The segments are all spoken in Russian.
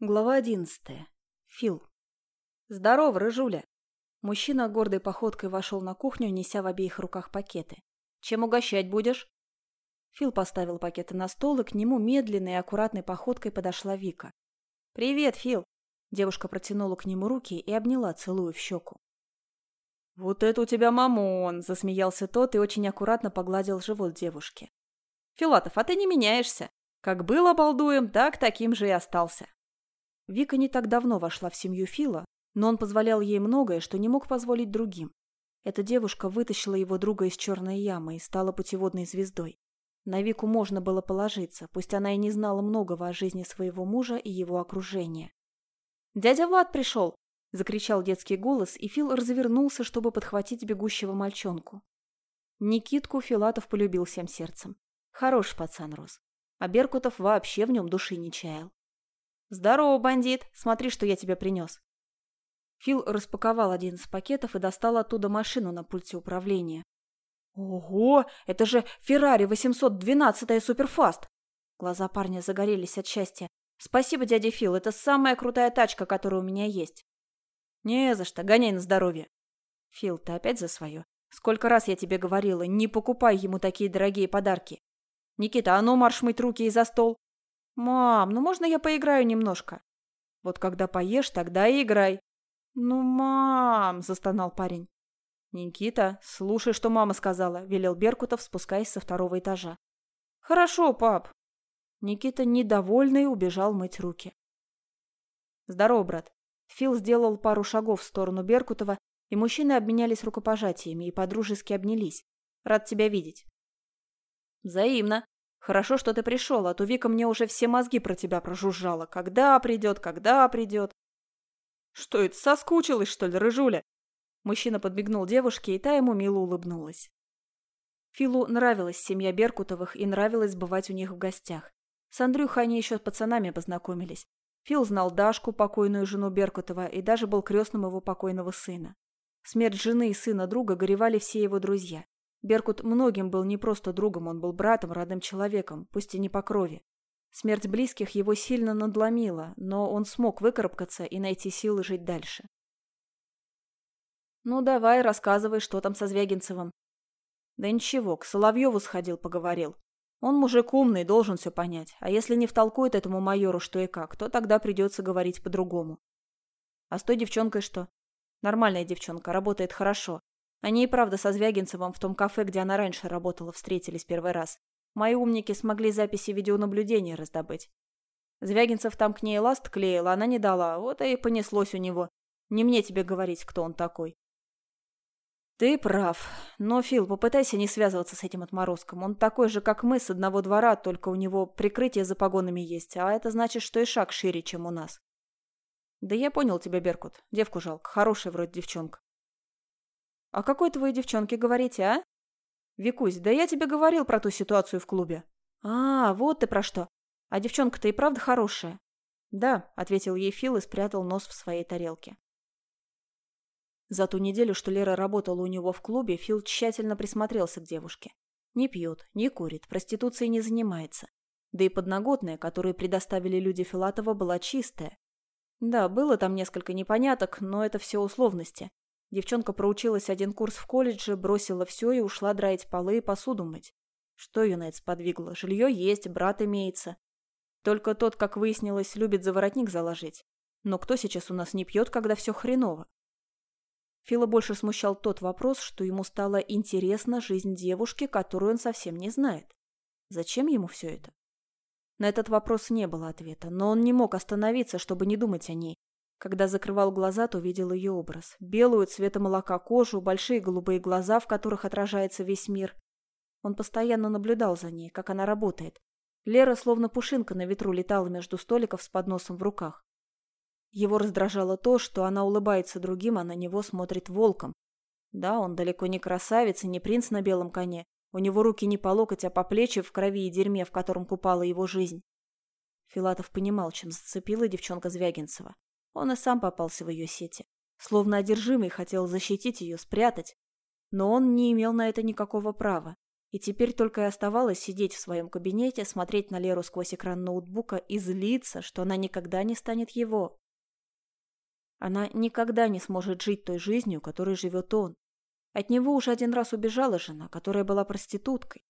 Глава одиннадцатая. Фил. «Здорово, рыжуля!» Мужчина гордой походкой вошел на кухню, неся в обеих руках пакеты. «Чем угощать будешь?» Фил поставил пакеты на стол, и к нему медленной и аккуратной походкой подошла Вика. «Привет, Фил!» Девушка протянула к нему руки и обняла, целуя в щеку. «Вот это у тебя мамон!» – засмеялся тот и очень аккуратно погладил живот девушки. «Филатов, а ты не меняешься. Как был обалдуем, так таким же и остался. Вика не так давно вошла в семью Фила, но он позволял ей многое, что не мог позволить другим. Эта девушка вытащила его друга из черной ямы и стала путеводной звездой. На Вику можно было положиться, пусть она и не знала многого о жизни своего мужа и его окружения. «Дядя Влад пришел!» – закричал детский голос, и Фил развернулся, чтобы подхватить бегущего мальчонку. Никитку Филатов полюбил всем сердцем. Хороший пацан рос. А Беркутов вообще в нем души не чаял. «Здорово, бандит! Смотри, что я тебе принес!» Фил распаковал один из пакетов и достал оттуда машину на пульте управления. «Ого! Это же Феррари 812 Суперфаст!» Глаза парня загорелись от счастья. «Спасибо, дядя Фил, это самая крутая тачка, которая у меня есть». «Не за что, гоняй на здоровье». «Фил, ты опять за свое? Сколько раз я тебе говорила, не покупай ему такие дорогие подарки. Никита, а ну марш мыть руки и за стол. «Мам, ну можно я поиграю немножко?» «Вот когда поешь, тогда и играй». «Ну, мам!» – застонал парень. «Никита, слушай, что мама сказала», – велел Беркутов, спускаясь со второго этажа. «Хорошо, пап». Никита, недовольный, убежал мыть руки. «Здорово, брат». Фил сделал пару шагов в сторону Беркутова, и мужчины обменялись рукопожатиями и подружески обнялись. «Рад тебя видеть». «Взаимно», Хорошо, что ты пришел, а то Вика мне уже все мозги про тебя прожужжала. Когда придет, когда придет. Что это, соскучилась, что ли, рыжуля? Мужчина подмигнул девушке, и та ему мило улыбнулась. Филу нравилась семья Беркутовых и нравилось бывать у них в гостях. С Андрюхой они еще с пацанами познакомились. Фил знал Дашку, покойную жену Беркутова, и даже был крестным его покойного сына. Смерть жены и сына друга горевали все его друзья. Беркут многим был не просто другом, он был братом, родным человеком, пусть и не по крови. Смерть близких его сильно надломила, но он смог выкарабкаться и найти силы жить дальше. «Ну, давай, рассказывай, что там со Звягинцевым». «Да ничего, к Соловьеву сходил, поговорил. Он мужик умный, должен все понять, а если не втолкует этому майору что и как, то тогда придется говорить по-другому». «А с той девчонкой что?» «Нормальная девчонка, работает хорошо. Они и правда со Звягинцевым в том кафе, где она раньше работала, встретились первый раз. Мои умники смогли записи видеонаблюдения раздобыть. Звягинцев там к ней ласт клеил, а она не дала, вот и понеслось у него. Не мне тебе говорить, кто он такой. Ты прав. Но, Фил, попытайся не связываться с этим отморозком. Он такой же, как мы, с одного двора, только у него прикрытие за погонами есть, а это значит, что и шаг шире, чем у нас. Да я понял тебя, Беркут. Девку жалко. Хорошая вроде девчонка. «О какой твоей девчонке говорите, а?» «Викусь, да я тебе говорил про ту ситуацию в клубе». «А, вот ты про что. А девчонка-то и правда хорошая?» «Да», — ответил ей Фил и спрятал нос в своей тарелке. За ту неделю, что Лера работала у него в клубе, Фил тщательно присмотрелся к девушке. Не пьет, не курит, проституцией не занимается. Да и подноготная, которую предоставили люди Филатова, была чистая. Да, было там несколько непоняток, но это все условности. Девчонка проучилась один курс в колледже, бросила все и ушла драить полы и посуду мыть. Что ее на это сподвигло? Жилье есть, брат имеется. Только тот, как выяснилось, любит за воротник заложить. Но кто сейчас у нас не пьет, когда все хреново? Фила больше смущал тот вопрос, что ему стала интересна жизнь девушки, которую он совсем не знает. Зачем ему все это? На этот вопрос не было ответа, но он не мог остановиться, чтобы не думать о ней, когда закрывал глаза, то видел ее образ. Белую цвета молока кожу, большие голубые глаза, в которых отражается весь мир. Он постоянно наблюдал за ней, как она работает. Лера словно пушинка на ветру летала между столиков с подносом в руках. Его раздражало то, что она улыбается другим, а на него смотрит волком. Да, он далеко не красавец и не принц на белом коне. У него руки не по локоть, а по плечи в крови и дерьме, в котором купала его жизнь. Филатов понимал, чем зацепила девчонка Звягинцева. Он и сам попался в ее сети. Словно одержимый хотел защитить ее, спрятать. Но он не имел на это никакого права. И теперь только и оставалось сидеть в своем кабинете, смотреть на Леру сквозь экран ноутбука и злиться, что она никогда не станет его. Она никогда не сможет жить той жизнью, которой живет он. От него уже один раз убежала жена, которая была проституткой.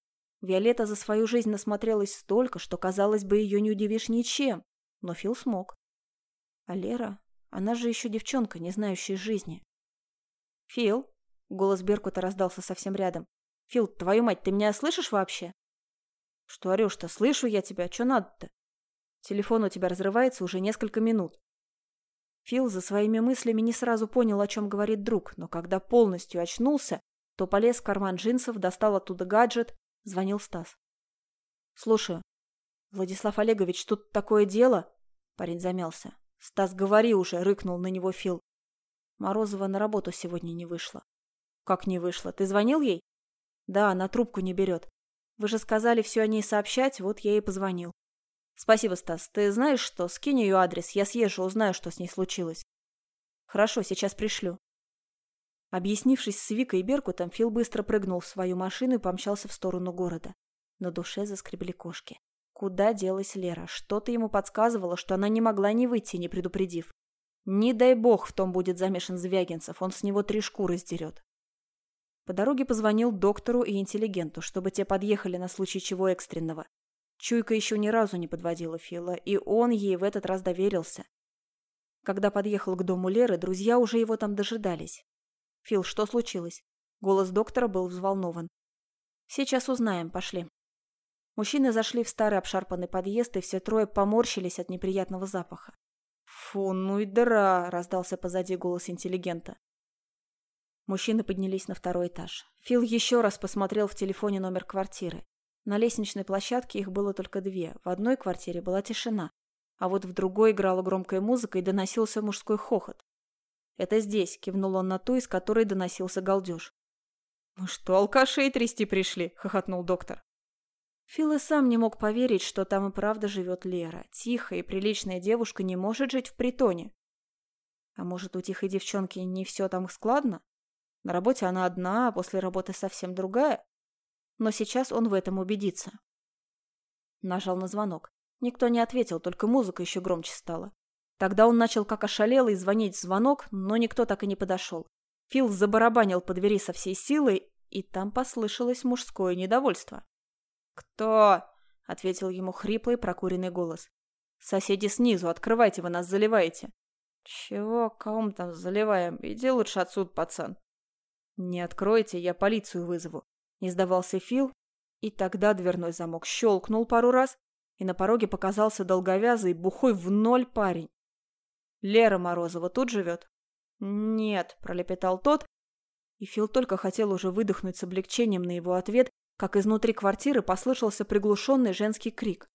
Виолетта за свою жизнь насмотрелась столько, что, казалось бы, ее не удивишь ничем. Но Фил смог. А Лера, она же еще девчонка, не знающая жизни. «Фил?» — голос Беркута раздался совсем рядом. «Фил, твою мать, ты меня слышишь вообще?» «Что орешь-то? Слышу я тебя. Че надо-то?» Телефон у тебя разрывается уже несколько минут. Фил за своими мыслями не сразу понял, о чем говорит друг, но когда полностью очнулся, то полез в карман джинсов, достал оттуда гаджет, звонил Стас. «Слушаю. Владислав Олегович, тут такое дело?» Парень замялся. «Стас, говори уже!» — рыкнул на него Фил. Морозова на работу сегодня не вышла. «Как не вышла? Ты звонил ей?» «Да, она трубку не берет. Вы же сказали все о ней сообщать, вот я ей позвонил». «Спасибо, Стас. Ты знаешь что? Скинь ее адрес, я съезжу, узнаю, что с ней случилось». «Хорошо, сейчас пришлю». Объяснившись с Викой и Беркутом, Фил быстро прыгнул в свою машину и помчался в сторону города. На душе заскребли кошки. Куда делась Лера? Что-то ему подсказывало, что она не могла не выйти, не предупредив. Не дай бог в том будет замешан Звягинцев, он с него три шкуры сдерет. По дороге позвонил доктору и интеллигенту, чтобы те подъехали на случай чего экстренного. Чуйка еще ни разу не подводила Фила, и он ей в этот раз доверился. Когда подъехал к дому Леры, друзья уже его там дожидались. «Фил, что случилось?» Голос доктора был взволнован. «Сейчас узнаем, пошли». Мужчины зашли в старый обшарпанный подъезд, и все трое поморщились от неприятного запаха. «Фу, ну и дыра!» – раздался позади голос интеллигента. Мужчины поднялись на второй этаж. Фил еще раз посмотрел в телефоне номер квартиры. На лестничной площадке их было только две. В одной квартире была тишина, а вот в другой играла громкая музыка и доносился мужской хохот. «Это здесь», — кивнул он на ту, из которой доносился галдеж. «Мы что, алкашей трясти пришли?» — хохотнул доктор. Фил и сам не мог поверить, что там и правда живет Лера. Тихая и приличная девушка не может жить в притоне. А может, у тихой девчонки не все там складно? На работе она одна, а после работы совсем другая? Но сейчас он в этом убедится. Нажал на звонок. Никто не ответил, только музыка еще громче стала. Тогда он начал как ошалелый звонить в звонок, но никто так и не подошел. Фил забарабанил по двери со всей силой, и там послышалось мужское недовольство. «Кто?» — ответил ему хриплый прокуренный голос. «Соседи снизу, открывайте, вы нас заливаете». «Чего? Кого мы там заливаем? Иди лучше отсюда, пацан». «Не откройте, я полицию вызову», — не сдавался Фил, и тогда дверной замок щелкнул пару раз, и на пороге показался долговязый, бухой в ноль парень. «Лера Морозова тут живет?» «Нет», — пролепетал тот, и Фил только хотел уже выдохнуть с облегчением на его ответ, как изнутри квартиры послышался приглушенный женский крик.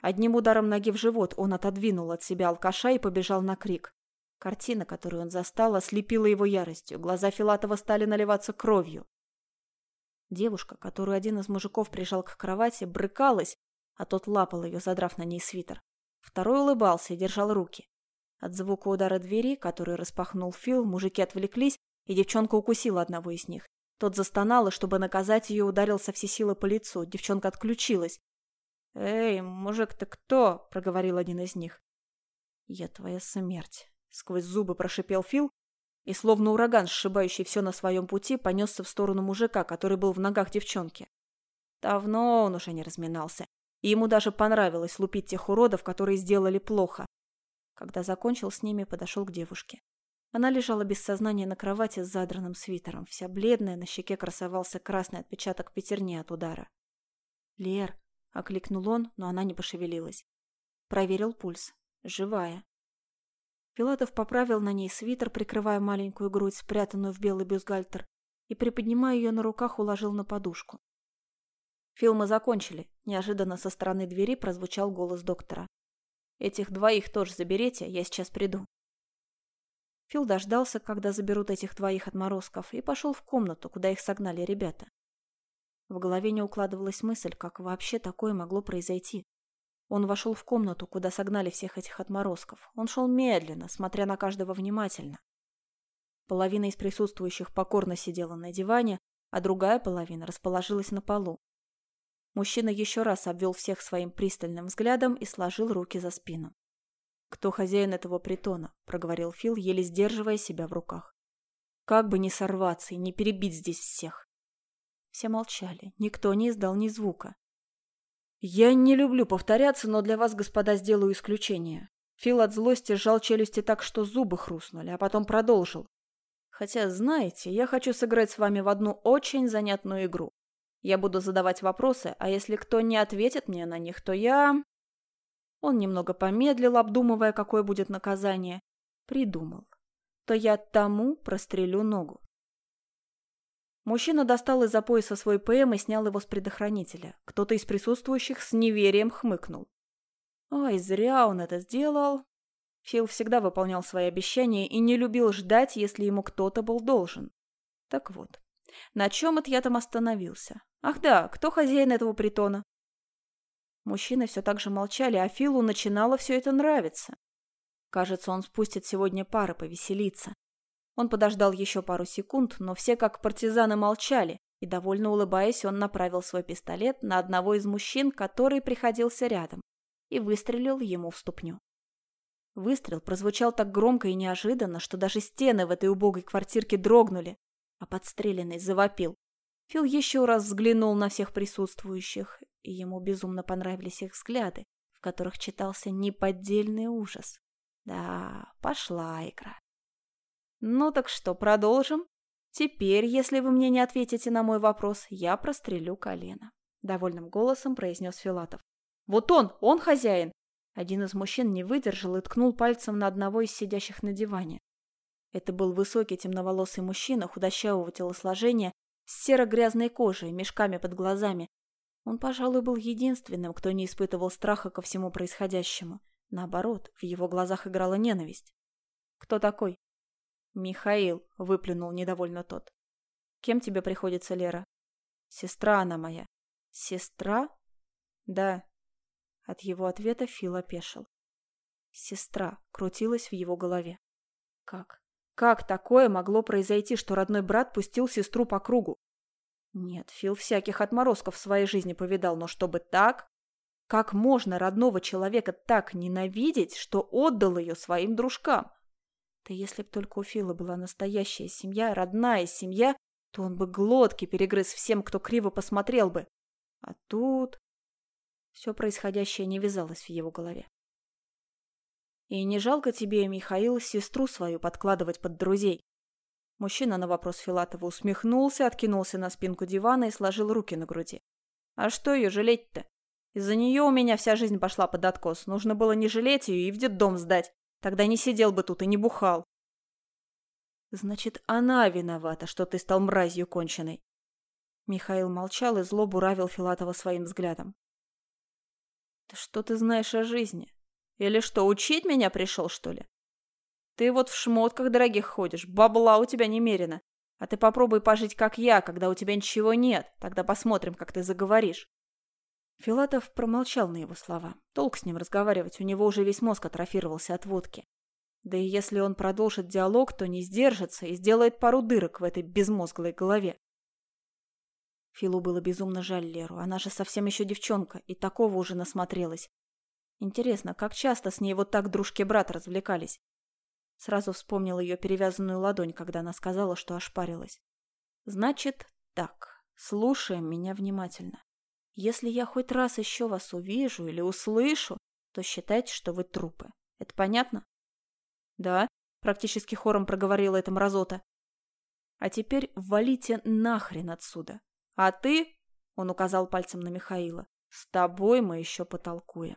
Одним ударом ноги в живот он отодвинул от себя алкаша и побежал на крик. Картина, которую он застал, ослепила его яростью. Глаза Филатова стали наливаться кровью. Девушка, которую один из мужиков прижал к кровати, брыкалась, а тот лапал ее, задрав на ней свитер. Второй улыбался и держал руки. От звука удара двери, который распахнул Фил, мужики отвлеклись, и девчонка укусила одного из них. Тот застонал, и чтобы наказать ее, ударил со всей силы по лицу. Девчонка отключилась. «Эй, мужик, ты кто?» – проговорил один из них. «Я твоя смерть», – сквозь зубы прошипел Фил, и словно ураган, сшибающий все на своем пути, понесся в сторону мужика, который был в ногах девчонки. Давно он уже не разминался, и ему даже понравилось лупить тех уродов, которые сделали плохо. Когда закончил с ними, подошел к девушке. Она лежала без сознания на кровати с задранным свитером. Вся бледная, на щеке красовался красный отпечаток пятерни от удара. «Лер!» — окликнул он, но она не пошевелилась. Проверил пульс. Живая. Пилатов поправил на ней свитер, прикрывая маленькую грудь, спрятанную в белый бюстгальтер, и, приподнимая ее на руках, уложил на подушку. «Фил, мы закончили», — неожиданно со стороны двери прозвучал голос доктора. «Этих двоих тоже заберите, я сейчас приду». Фил дождался, когда заберут этих двоих отморозков, и пошел в комнату, куда их согнали ребята. В голове не укладывалась мысль, как вообще такое могло произойти. Он вошел в комнату, куда согнали всех этих отморозков. Он шел медленно, смотря на каждого внимательно. Половина из присутствующих покорно сидела на диване, а другая половина расположилась на полу. Мужчина еще раз обвел всех своим пристальным взглядом и сложил руки за спину. «Кто хозяин этого притона?» – проговорил Фил, еле сдерживая себя в руках. «Как бы не сорваться и не перебить здесь всех!» Все молчали, никто не издал ни звука. «Я не люблю повторяться, но для вас, господа, сделаю исключение». Фил от злости сжал челюсти так, что зубы хрустнули, а потом продолжил. «Хотя, знаете, я хочу сыграть с вами в одну очень занятную игру. Я буду задавать вопросы, а если кто не ответит мне на них, то я...» Он немного помедлил, обдумывая, какое будет наказание. Придумал. То я тому прострелю ногу. Мужчина достал из-за пояса свой ПМ и снял его с предохранителя. Кто-то из присутствующих с неверием хмыкнул. Ой, зря он это сделал. Фил всегда выполнял свои обещания и не любил ждать, если ему кто-то был должен. Так вот, на чем это я там остановился? Ах да, кто хозяин этого притона? Мужчины все так же молчали, а Филу начинало все это нравиться. Кажется, он спустит сегодня пары повеселиться. Он подождал еще пару секунд, но все как партизаны молчали, и, довольно улыбаясь, он направил свой пистолет на одного из мужчин, который приходился рядом, и выстрелил ему в ступню. Выстрел прозвучал так громко и неожиданно, что даже стены в этой убогой квартирке дрогнули, а подстреленный завопил. Фил еще раз взглянул на всех присутствующих, и ему безумно понравились их взгляды, в которых читался неподдельный ужас. Да, пошла игра. Ну так что, продолжим? Теперь, если вы мне не ответите на мой вопрос, я прострелю колено. Довольным голосом произнес Филатов. Вот он, он хозяин. Один из мужчин не выдержал и ткнул пальцем на одного из сидящих на диване. Это был высокий темноволосый мужчина худощавого телосложения с серо-грязной кожей, мешками под глазами. Он, пожалуй, был единственным, кто не испытывал страха ко всему происходящему. Наоборот, в его глазах играла ненависть. «Кто такой?» «Михаил», — выплюнул недовольно тот. «Кем тебе приходится Лера?» «Сестра она моя». «Сестра?» «Да». От его ответа Фил опешил. «Сестра» крутилась в его голове. «Как? Как такое могло произойти, что родной брат пустил сестру по кругу? Нет, Фил всяких отморозков в своей жизни повидал, но чтобы так? Как можно родного человека так ненавидеть, что отдал ее своим дружкам? Да если б только у Фила была настоящая семья, родная семья, то он бы глотки перегрыз всем, кто криво посмотрел бы. А тут... Все происходящее не вязалось в его голове. И не жалко тебе, Михаил, сестру свою подкладывать под друзей? Мужчина на вопрос Филатова усмехнулся, откинулся на спинку дивана и сложил руки на груди. А что ее жалеть-то? Из-за нее у меня вся жизнь пошла под откос. Нужно было не жалеть ее и в детдом сдать. Тогда не сидел бы тут и не бухал. Значит, она виновата, что ты стал мразью конченой. Михаил молчал и зло буравил Филатова своим взглядом. Да что ты знаешь о жизни? Или что, учить меня пришел, что ли? Ты вот в шмотках дорогих ходишь, бабла у тебя немерено. А ты попробуй пожить, как я, когда у тебя ничего нет. Тогда посмотрим, как ты заговоришь. Филатов промолчал на его слова. Толк с ним разговаривать, у него уже весь мозг атрофировался от водки. Да и если он продолжит диалог, то не сдержится и сделает пару дырок в этой безмозглой голове. Филу было безумно жаль Леру. Она же совсем еще девчонка, и такого уже насмотрелась. Интересно, как часто с ней вот так дружки-брат развлекались? Сразу вспомнил ее перевязанную ладонь, когда она сказала, что ошпарилась. Значит, так, слушаем меня внимательно. Если я хоть раз еще вас увижу или услышу, то считайте, что вы трупы. Это понятно? Да, практически хором проговорила эта мразота. А теперь валите нахрен отсюда. А ты, он указал пальцем на Михаила, с тобой мы еще потолкуем.